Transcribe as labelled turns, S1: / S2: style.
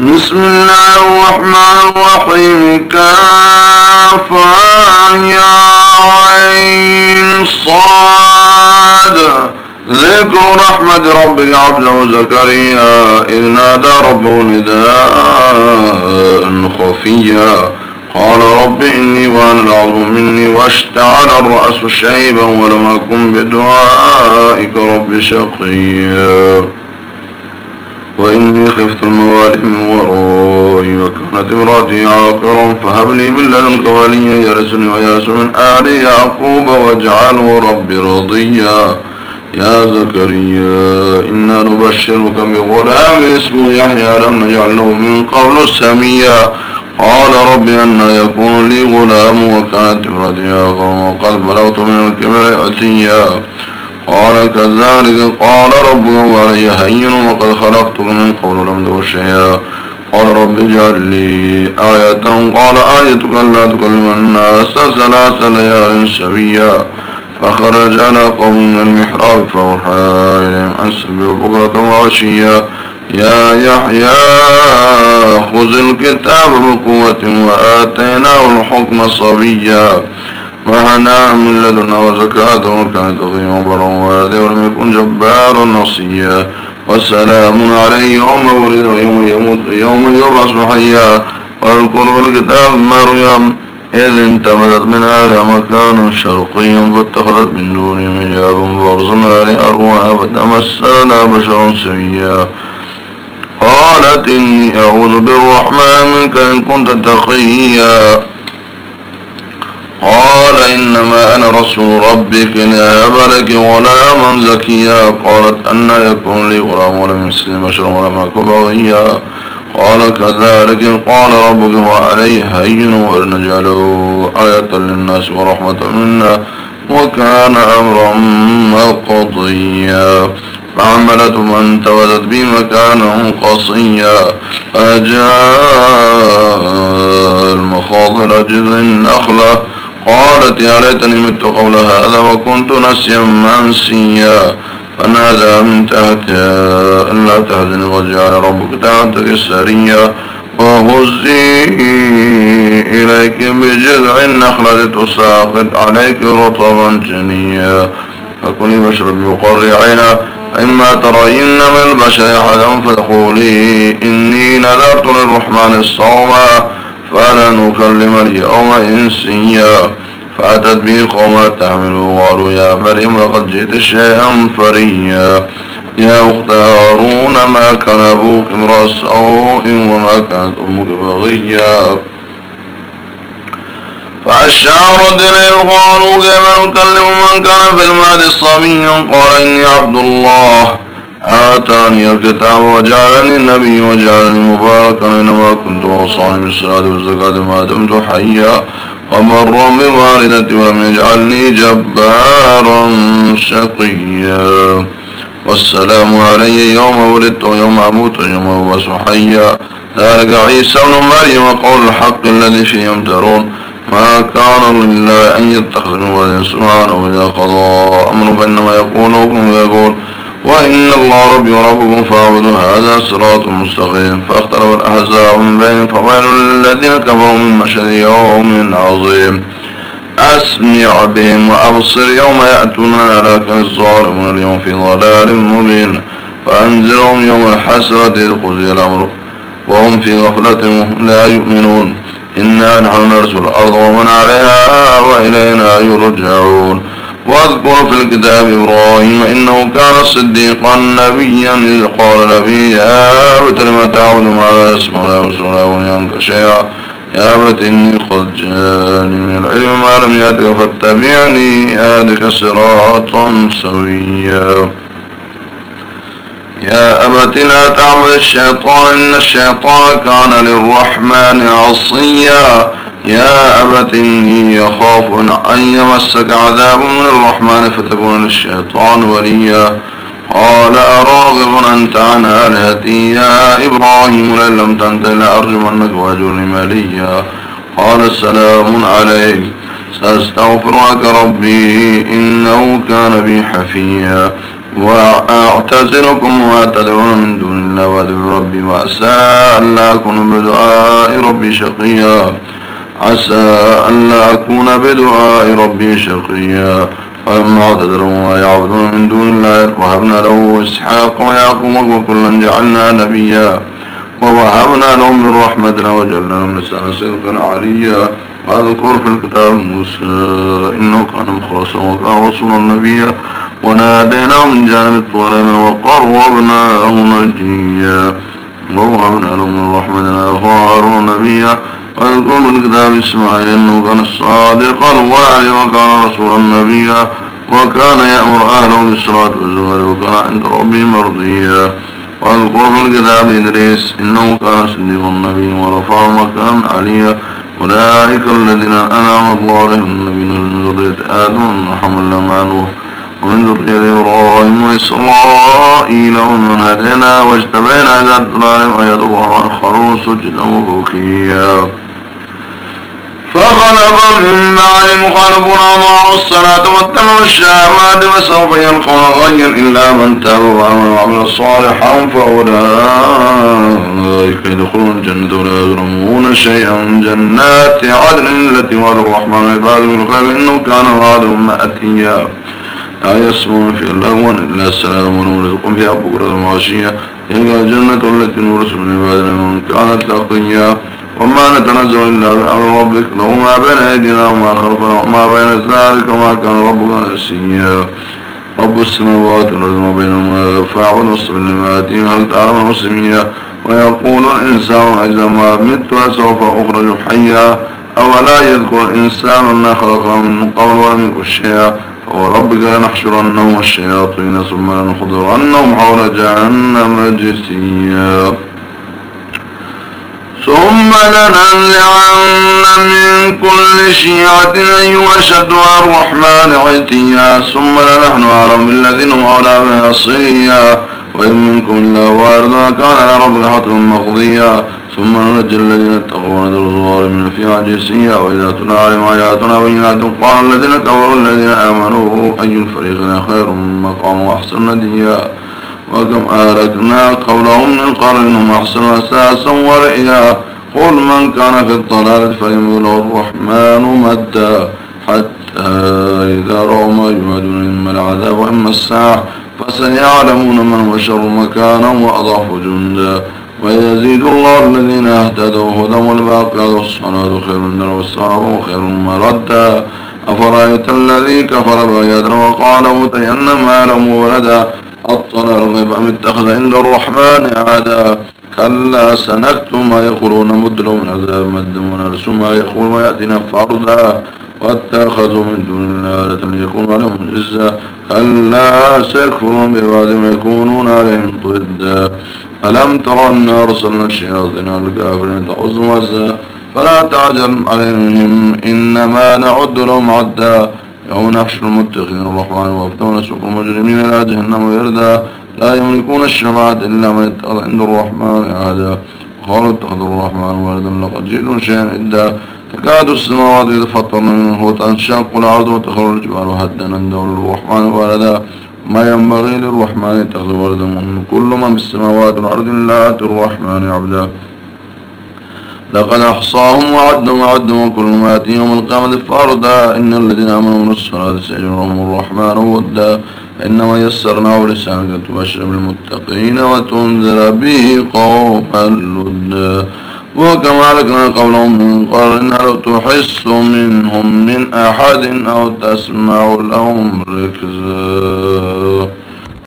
S1: بسم الله الرحمن الرحيم. كافا يا عين صاد. ذكر رحمة ربك عبده زكريا. إذ نادى ربه نداء خفيا. قال رب إني وأنا العظم مني واشتعل الرأس شيبا ولم أكن بدعائك رب شقيا. وإني خفت الموالي من ورائي وكانت امرأتي عاقرا فهب لي من لدنك يرسني ويرس من آل يعقوب واجعله ربي رضيا. يا زكريا إنا نبشرك بغلام اسمه يحيى لم نجعل له من قبل سميا. قال رب أن يكون لي غلام وكانت امرأتي عاقرا وقد بلغت من الكبر عتيا. قال كذلك قال ربه علي هين وقد خلقتك من قول لم تكن شيئا. قال رب اجعل لي آية. قال آيتك لا تكلم الناس ثلاث ليال سويا. فخرج على قوم من المحراب فأوحى إليهم أن بكرة وعشيا. يا يحيى خذ الكتاب بقوة وآتيناه الحكم صبيا. وهنا من لدنا وزكاة وكان تقيم برا وهذا ولم يكن جبار نصيا والسلام عليه يوم ولد ويوم يموت يوم يبعث حيا. في الكتاب مريم. إذ انتمدت من هذا مكان شرقيا فاتخذت من دون حجاب فأرسلنا لأرواها فتمثلنا بشرا سويا. قالت إني أعوذ بالرحمن منك إن كنت تقيا. قال إنما أنا رسول ربك لأهب لك غلاما زكيا. قالت أن يكون لي غلام ولم يسلم بشر ولم أكن بغيا. قال كذلك قال ربك وعليه هين ولنجعله آية للناس ورحمة منا وكان أمرا مقضيا. فعملت من تولت بي مكانا قصيا. فجاء المخاض رجل النخلة قالت يا ليتني مت قول هذا وكنت نسيا منسيا. فنادى من تحتها ألا تهزني وجعل ربك تحتك سريا وهزي إليك بجذع النخلة تساقط عليك رطبا جنيا. فكلي واشربي وقري عينا إما ترين من البشر أحدا فقولي إني نذرت للرحمن الصوما. فلا نكلم اليوم إنسيا. فأتت به قوم تحمله وقالوا يا مريم لقد جئت شيئا فريا. يا أخت هارون ما كان أبوك امرأ سوء وما كانت أمك بغيا. فأشارت إليه قالوا كيف نكلم من كان في المهد الصبي؟ قال إني عبد الله. آتاني الكتاب وجعلني النبي وجعلني مباركا إنما كنت أوصاني بالصلاة والزكاة ما دمت حيا ومرا بوالدتي ولم يجعلني جبارا شقيا والسلام علي يوم ولدت ويوم أموت ويوم أبعث حيا ذلك عيسى بن مريم قول الحق الذي فيه يمترون ما كان لله أن يتخذ من ولد سبحانه إذا قضى أمر فإنما يقول ويقول وإن الله ربي وربكم فاعبدوا هذا صراط مستقيم. فاختلف الأحزاب من بين فويل للذين كفروا من مشهد يوم عظيم. أسمع بهم وأبصر يوم يأتون لكن الظالمون اليوم في ضلال مبين. فأنزلهم يوم الحسرة إذ قضي الأمر وهم في غفلة لا يؤمنون. إنا نحن نرسل الأرض ومن عليها وإلينا يرجعون. واذكر في الكتاب إبراهيم إنه كان صديقا نبيا إذ قال نبي يا أبت لم تعود ما لا يسمع لا يبصر لا يغني شيئا؟ يا أبت إني قد جاني من العلم ما لم يأتك فاتبعني آدك صراطا سويا. يا أبت لا تعبد الشيطان إن الشيطان كان للرحمن عصيا. يا أبت إني يخاف أن يمسك عذاب من الرحمن فتكون للشيطان وليا. قال أراغب أنت عن آلهتي؟ يا إبراهيم لئن لم تنته لأرجمنك وأجرني ماليا قال السلام عليك. سأستغفر لك ربي إنه كان بي حفيا. وأعتزلكم وما تدعون من دون الله وأدعو ربي. وعسى أن لا أكون بدعاء ربي شقيا. عسى أن لا أكون بدعاء ربي شقيا. فلما اعتذروا ما يعبدون من دون الله. وهبنا له إسحاق ويعقوب وكلا جعلنا نبيا. ووهبنا لهم من رحمتنا وجعلنا لهم لسان صدقا عليا. واذكر في الكتاب موسى إنه كان مخلصا وكان رسولا نبيا. وناديناه من جانب الطول وقربناه نجيا. ووهبنا له من رحمتنا وهارون نبيا. في الكتاب اسماعيل إنه كان الصادق الوعد وكان رسولا نبيا وكان يأمر أهله بالصلاة والزهر وكان عند ربه مرضيا. واذكر في الكتاب إدريس إنه كان صديق النبي ورفع مكان عليا. أولئك الذين أنعم الله عليهم من ذرية آدم ومحمد مع ومن ذرية إبراهيم وإسرائيل ومن هدينا واجتبينا إذا تلالهم آيات الرحمن خروا سجدا وبكيا. فخلق من بعد مخالفون أضاعوا الصلاة واتبعوا الشهوات وسوف يلقون غيا إلا من تاب وعمل صالحا فأولئك يدخلون الجنة ولا يظلمون شيئا. جنات عدن التي وعد الرحمن عباده بالخير إنه كان وعدهم مأتيا. لا يسمون في اللغو إلا السلام ونرزقهم فيها بكرة وعشية تلك الجنة التي نورث من عبادنا من كانت تقيا وما نتنزل إلا بأمر ربك. له ما بين أيدينا وما خلفنا وما بين ذلك وما كان ربك نسيا. رب السماوات والأرض وما بينهما يرفع ونصر لما هل تعلم المسلمين؟ ويقول الإنسان إذا ما مت سوف أخرج حيا. أولا يذكر الإنسان أن خلقه من قبل ولم يكن شيئا. وربك لنحشرنهم الشياطين ثم لنحضرنهم حول جهنم جثيا. ثم لننزعن من كل شيعة أيها أشد الرحمن عتيا. ثم لنحن أعلم بالذين هم أولى بها صيا. وإن منكم إلا واردها كان على رب حتما مقضيا. ثم ننجي الذين اتقوا ونذر الظالمين في عجيسيا وإذا تلا عليهم آياتنا بينات قال الذين كفروا الذين آمنوا أي الفريقين خير مقام وأحسن نديا. وكم أهلكنا قولهم من قرن هم أحسن أساسا ورئيا. قل من كان في الضلال فيمول الرحمن مدا. حتى إذا رأوا ما يمدون إما العذاب وإما الساعة فسيعلمون من هو شر مكانا وأضعف جندا. ويزيد الله الذين اهتدوا هدى والباقيات الصلاة خير من والصلاة خير مردا أفرأيت الذي كفر بآياتنا وقال متين ما لم ولدا أطلع الغيب أم اتخذ عند الرحمن عادا كلا سنكتب ما يقولون مدلوا من عذاب مد ونرسو ما يقول ويأتنا فردا. واتخذوا من دون الله ليكون عليهم عزا كلا سيكفرون ما يكونون عليهم ضدا. ألم ترى أن أرسلنا الشياطين الكافرين تعوز وزا فلا تعجل عليهم إنما نعد لهم عدا. يوم نحشر المتقين الرحمن وفتون سوق المجرمين إلى جهنم ويردا لا يملكون الشفاعة إلا من اتخذ عند الرحمن عادا قالوا اتخذ الرحمن ولدا لقد جئتم شيئا عدا. تكاد السماوات يتفطرن منه وتنشق الأرض وتخرج الجبال هدا أن الرحمن ولدا. ما ينبغي للرحمن يتخذ ولدا من كل من في السماوات والأرض إلا الرحمن عبدا. لقد أحصاهم وعدهم وعدهم وكل ما يأتي يوم القيامة فردا. إن الذين آمنوا من الصلاة سيجرهم الرحمن ودا. إنما يسرناه لسانك تبشر بالمتقين وتنذر به قوما لدا وكما لكنا قولهم من قرن لو تحس منهم من أحد أو تسمع لهم ركزا؟